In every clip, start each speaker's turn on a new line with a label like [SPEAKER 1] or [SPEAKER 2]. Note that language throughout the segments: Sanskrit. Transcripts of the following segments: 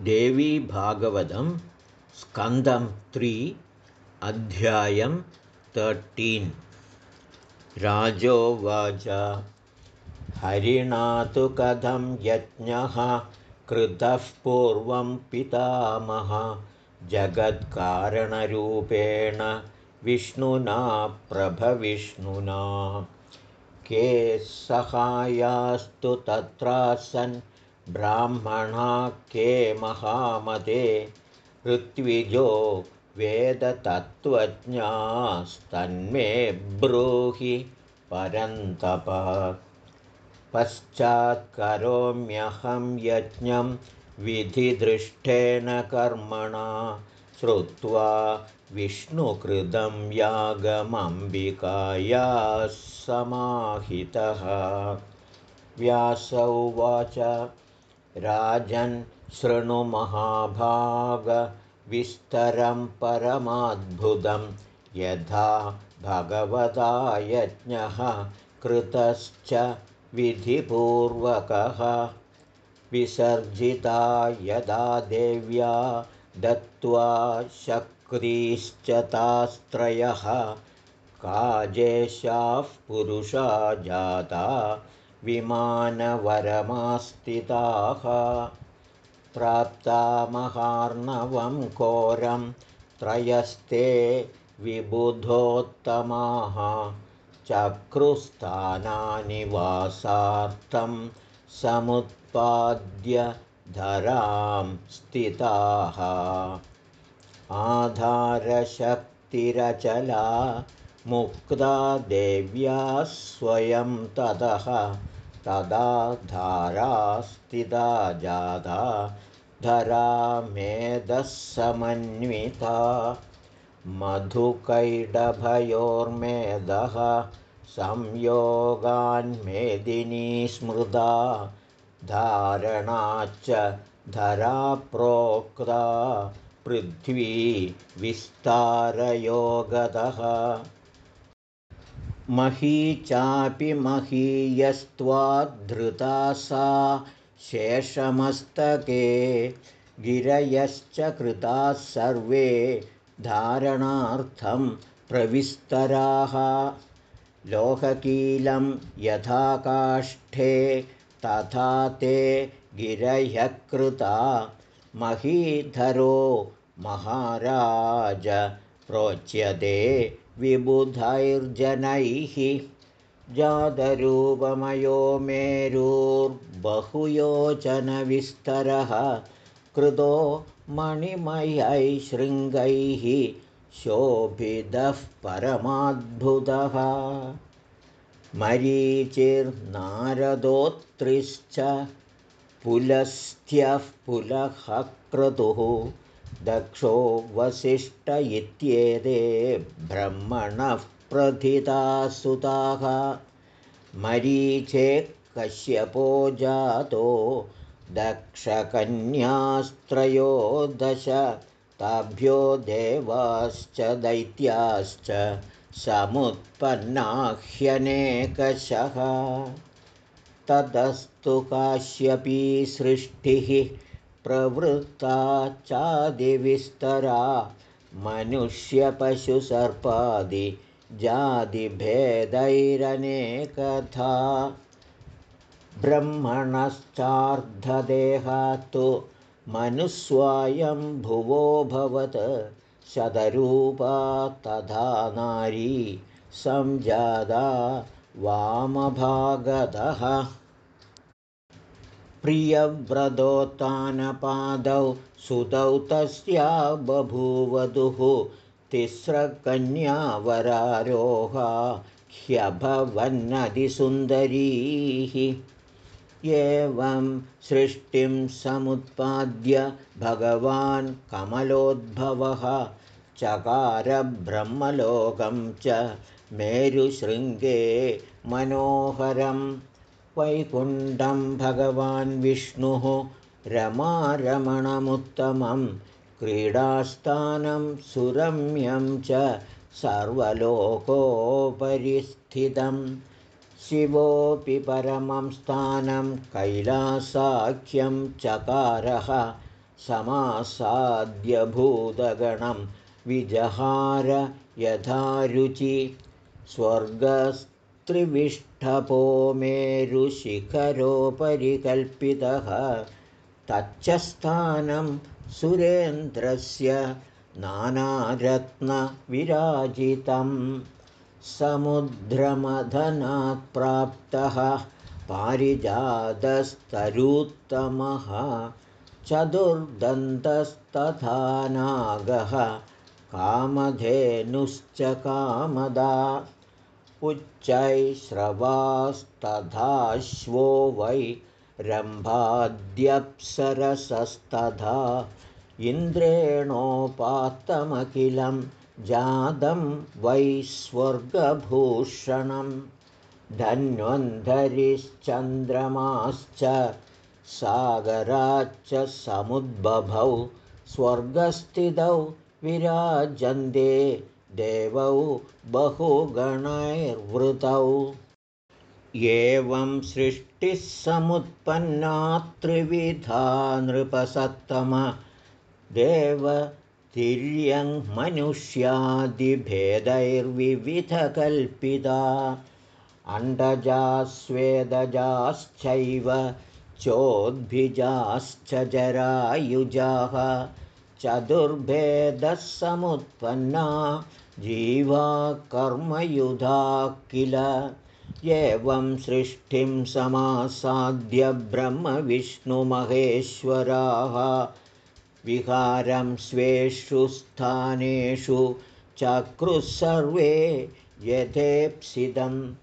[SPEAKER 1] देवीभागवतं स्कन्दं त्रि अध्यायं तर्टीन् राजोवाच। हरिणा तु कथं यज्ञः? कृतः पूर्वं पितामह। जगत्कारणरूपेण विष्णुना प्रभविष्णुना। के सहायास्तु तत्रासन् ब्राह्मणा के महामते ऋत्विजो वेदतत्त्वज्ञास्तन्मे ब्रूहि परन्तप। पश्चात्करोम्यहं यज्ञं विधिदृष्टेन कर्मणा श्रुत्वा विष्णुकृतं यागमम्बिकाया समाहितः। व्यासौ उवाच राजन् शृणुमहाभागविस्तरं परमाद्भुतं। यथा भगवता यज्ञः कृतश्च विधिपूर्वकः। विसर्जिता यदा देव्या दत्त्वा शक्रीश्च तास्त्रयः। काजेशाः पुरुषा जाता विमानवरमास्तिताः प्राप्ता महार्णवं घोरं त्रयस्ते विबुधोत्तमाः चक्रुस्थानानिवासार्थं समुत्पाद्य धरां स्थिताः। आधारशक्तिरचला मुक्ता देव्या स्वयं ततः तदा धारास्थिता जाता धरा मेधः समन्विता मधुकैडभयोर्मेधः संयोगान्मेदिनी स्मृता धारणाच्च धरा प्रोक्ता पृथ्वी विस्तारयोगतः मही चापि महीयस्त्वाद्धृता सा शेषमस्तके गिरयश्च कृताः सर्वे धारणार्थं प्रविस्तराः। लोहकीलं यथा काष्ठे तथा ते गिरह्यकृता कृता महीधरो महाराज प्रोच्यते विबुधैर्जनैः जातरूपमयो मेरुर्बहुयोचनविस्तरः कृतो मणिमयै शृङ्गैः शोभितः परमाद्भुतः। मरीचिर्नारदोत्रिश्च पुलस्थ्यः पुलः क्रतुः दक्षो वसिष्ठ इत्येते ब्रह्मणः प्रथितासुताः। मरीचे कश्यपो जातो दक्षकन्यास्त्रयोदश ताभ्यो देवाश्च दैत्याश्च समुत्पन्नाह्यनेकशः। ततस्तु काश्यपी सृष्टिः प्रवृत्ता चादिविस्तरा मनुष्यपशुसर्पादिजातिभेदैरनेकथा ब्रह्मणश्चार्धदेहात्तु भुवोऽभवत् शतरूपा तथा नारी संजादा वामभागतः प्रियव्रतोत्थानपादौ सुतौ तस्या बभूवधुः तिस्रकन्यावरारोहा ह्यभवन्नदिसुन्दरीः। एवं सृष्टिं समुत्पाद्य भगवान् कमलोद्भवः चकारब्रह्मलोकं च मेरुशृङ्गे मनोहरम् वैकुण्ठं भगवान् विष्णुः रमारमणमुत्तमं क्रीडास्थानं सुरम्यं च सर्वलोकोपरिस्थितं। शिवोऽपि परमं स्थानं कैलासाख्यं चकारः समासाद्यभूतगणं विजहार यथारुचि स्वर्गस्त्रिविष्ठपो मेरुशिखरोपरिकल्पितः तच्च स्थानं सुरेन्द्रस्य नानारत्नविराजितं समुद्रमधनात् प्राप्तः पारिजातस्तरुत्तमः। चतुर्दन्तस्तथा नागः कामधेनुश्च कामदा उच्चैश्रवास्तथाश्वो वै रम्भाद्यप्सरसस्तथा इन्द्रेणोपात्तमखिलं जातं वै स्वर्गभूषणं धन्वन्धरिश्चन्द्रमाश्च सागराच्च समुद्बभौ स्वर्गस्थितौ विराजन्ते देवौ बहुगणैर्वृतौ। एवं सृष्टिः समुत्पन्ना त्रिविधा नृपसत्तम। देवतिर्यङ्मनुष्यादिभेदैर्विविधकल्पिता। अण्डजास्वेदजाश्चैव चोद्भिजाश्च जरायुजाः। चतुर्भेदः समुत्पन्ना जीवा कर्मयुधा किल? एवं सृष्टिं समासाद्य ब्रह्मविष्णुमहेश्वराः विहारं स्वेषु स्थानेषु चक्रुः सर्वे यथेप्सितम्।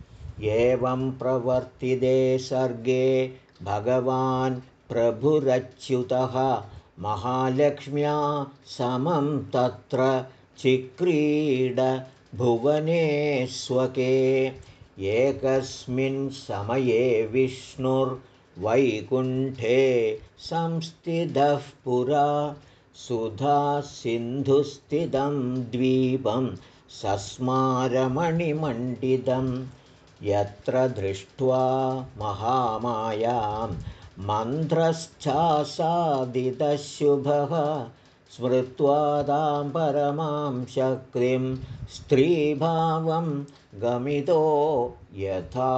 [SPEAKER 1] एवं प्रवर्तिते सर्गे भगवान् प्रभुरच्युतः। महालक्ष्म्या समं तत्र चिक्रीडभुवने स्वके एकस्मिन् समये विष्णुर्वैकुण्ठे संस्थितः पुरा। सुधासिन्धुस्थितं द्वीपं सस्मारमणिमण्डितं। यत्र दृष्ट्वा महामायां मन्त्रश्चासादितशुभः स्मृत्वा तां परमां शक्तिं स्त्रीभावं गमितो यथा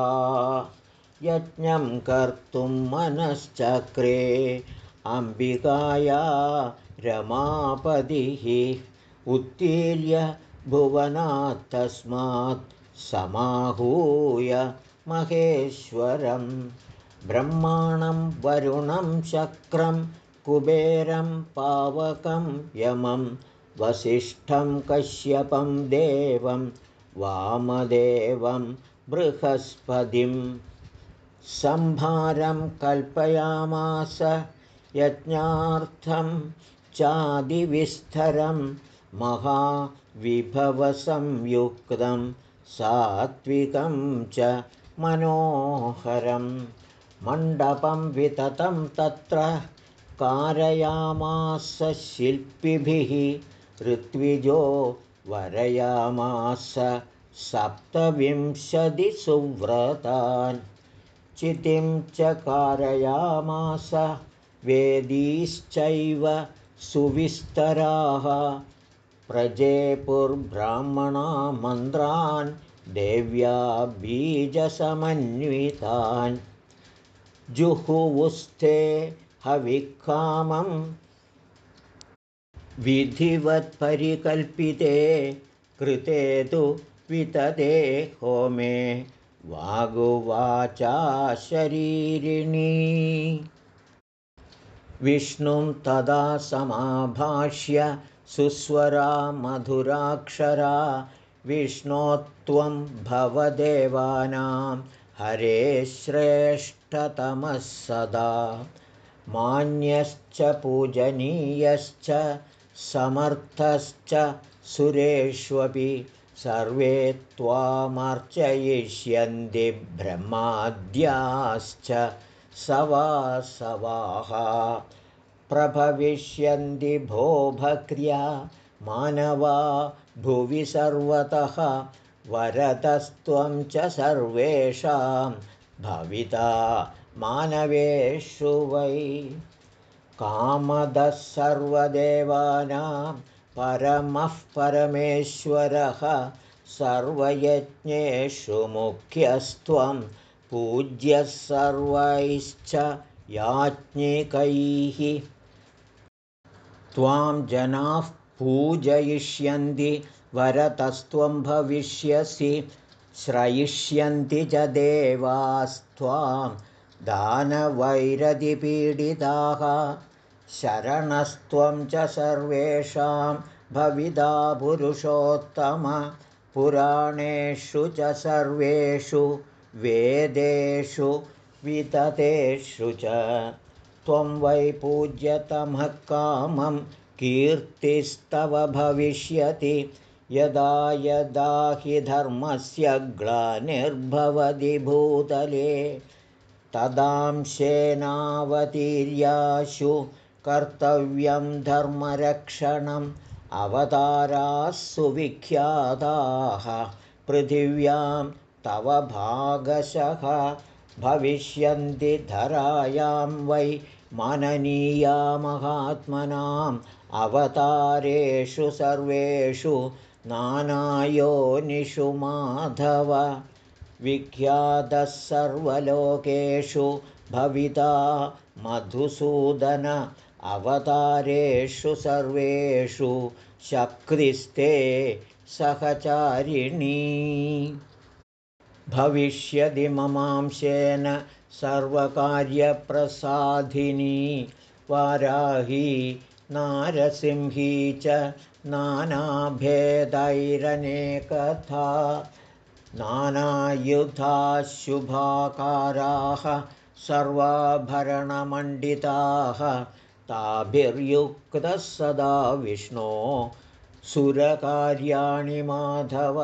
[SPEAKER 1] यज्ञं कर्तुं मनश्चक्रे अम्बिकाया रमापतिः उत्तीर्य भुवनात् तस्मात् समाहूय महेश्वरं ब्रह्माणं वरुणं शक्रं कुबेरं पावकं यमं वसिष्ठं कश्यपं देवं वामदेवं बृहस्पतिं संभारं कल्पयामास यज्ञार्थं चादिविस्तरं महाविभवसंयुक्तं सात्विकं च मनोहरं मण्डपं विततं तत्र कारयामास शिल्पिभिः ऋत्विजो वरयामास सप्तविंशतिसुव्रतान्। चितिं च कारयामास वेदीश्चैव सुविस्तराः। प्रजेपुर्ब्राह्मणा मन्त्रान् देव्या बीजसमन्वितान्। जुहुवुस्थे हविकामं विधिवत्परिकल्पिते कृते तु वितते होमे वागुवाचा शरीरिणी। विष्णुं तदा समाभाष्य सुस्वरा मधुराक्षरा विष्णोत्वं भवदेवानां हरे श्रेष्ठतमः सदा मान्यश्च पूजनीयश्च समर्थश्च सुरेष्वपि सर्वे त्वामर्चयिष्यन्ति ब्रह्माद्याश्च सवासवाः। प्रभविष्यन्ति भो भक्र्या मानवा भुवि सर्वतः वरदस्त्वं च सर्वेषां भविता मानवेषु वै कामदः सर्वदेवानां परमः परमेश्वरः सर्वयज्ञेषु मुख्यस्त्वं पूज्यः सर्वैश्च याज्ञिकैः। त्वां जनाः पूजयिष्यन्ति वरतस्त्वं भविष्यसि श्रयिष्यन्ति च देवास्त्वां दानवैरधिपीडिताः शरणस्त्वं च सर्वेषां भविदा पुरुषोत्तम पुराणेषु च सर्वेषु वेदेषु विततेषु च। त्वं वै पूज्यतमः कामं कीर्तिस्तव भविष्यति यदा यदा हि धर्मस्य ग्लानिर्भवति भूतले तदांशेनावतीर्याशु कर्तव्यं धर्मरक्षणम् अवताराः सुविख्याताः। पृथिव्यां तव भागशः भविष्यन्ति धरायां वै मननीया महात्मनाम्। अवतारेषु सर्वेषु नानायोनिषु माधव विख्यातः सर्वलोकेषु भविता मधुसूदन अवतारेषु सर्वेषु शक्तिस्ते सहचारिणी। भविष्यति ममांशेन सर्वकार्यप्रसाधिनी वाराही नारसिंही च नानाभेदैरनेकथा नानायुधाः शुभाकाराः सर्वाभरणमण्डिताः ताभिर्युक्तः सदा विष्णो सुरकार्याणि माधव।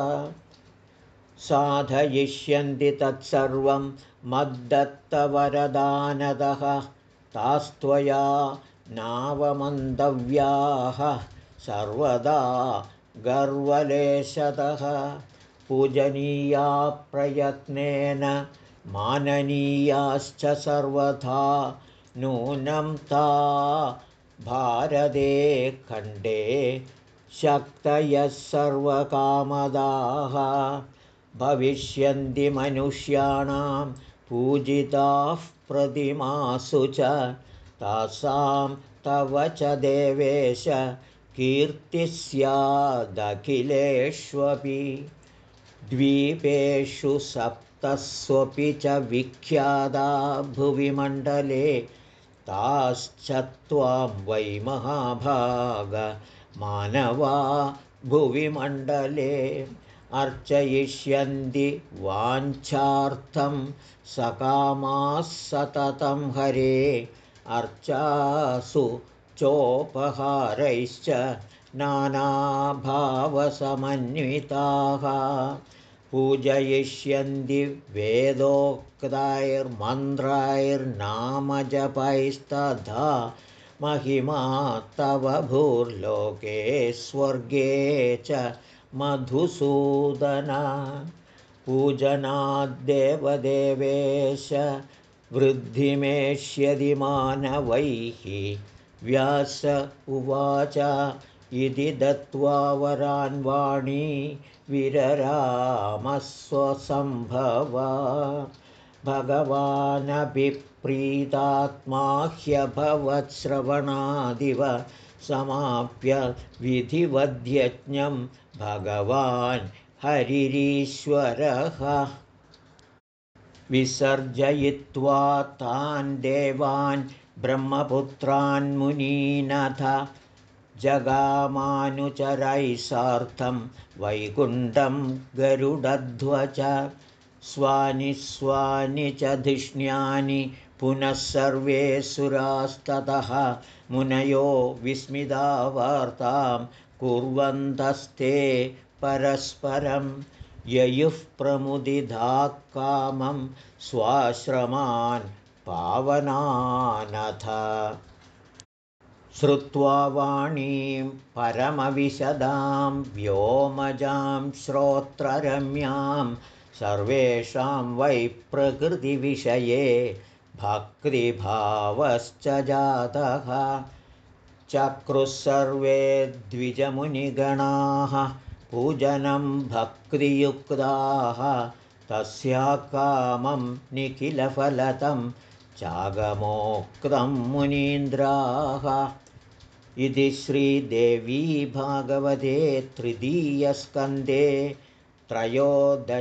[SPEAKER 1] साधयिष्यन्ति तत्सर्वं मद्दत्तवरदानदः तास्त्वया नावमन्तव्याः सर्वदा गर्वलेशतः पूजनीया प्रयत्नेन माननीयाश्च सर्वथा नूनं ता भारते खण्डे शक्तयः सर्वकामदाः भविष्यन्ति मनुष्याणां पूजिताः प्रतिमासु च तासां तव च देवेश कीर्तिः स्यादखिलेष्वपि द्वीपेषु सप्तस्वपि च विख्याता भुविमण्डले ताश्च त्वां वै महाभाग मानवा भुविमण्डले अर्चयिष्यन्ति वाञ्छार्थं सकामाः सततं हरे अर्चासु चोपहारैश्च नानाभावसमन्विताः पूजयिष्यन्ति वेदोक्तैर्मन्त्रैर्नामजपैस्तथा महिमा तव भूर्लोके स्वर्गे च मधुसूदन। पूजनाद्देवदेवेश वृद्धिमेष्यति मानवैः व्यास उवाच इति दत्त्वा वरान्वाणी विररामस्वसम्भव। भगवानभिप्रीतात्मा ह्यभवत्श्रवणादिव समाप्य विधिवद्यज्ञं भगवान् हरिरीश्वरः। विसर्जयित्वा तान् देवान् ब्रह्मपुत्रान्मुनीनथ जगामानुचरैः सार्धं वैकुण्ठं गरुडध्वज। स्वानि स्वानि च धिष्ण्यानि पुनः सर्वे सुरास्ततः। मुनयो विस्मिता वार्तां कुर्वन्तस्ते परस्परं। ययुः प्रमुदिधा कामं स्वाश्रमान् पावनानथ श्रुत्वा वाणीं परमविशदां व्योमजां श्रोत्ररम्यां सर्वेषां वै प्रकृतिविषये भक्तिभावश्च जातः। चक्रुः सर्वे द्विजमुनिगणाः पूजनं भक्तियुक्ताः। तस्या कामं निखिलफलतं चागमोक्तं मुनीन्द्राः इति श्रीदेवी भागवते तृतीयस्कन्धे त्रयोदशोऽध्यायः